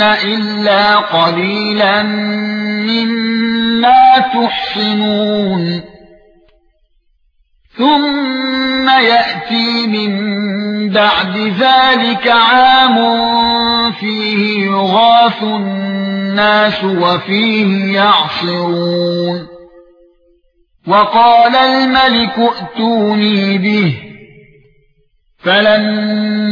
إِلَّا قَلِيلًا مِّمَّا تُحْصِنُونَ ثُمَّ يَأْتِي مِن بَعْدِ ذَلِكَ عَامٌ فِيهِ يُغَاثُ النَّاسُ وَفِيهِ يَعْصِرُونَ وَقَالَ الْمَلِكُ ائْتُونِي بِهِ فَلَمَّا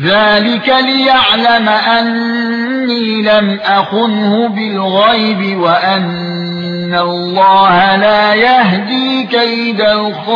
ذلك ليعلم اني لم اخنه بالغيب وان الله لا يهدي كيد الخائنين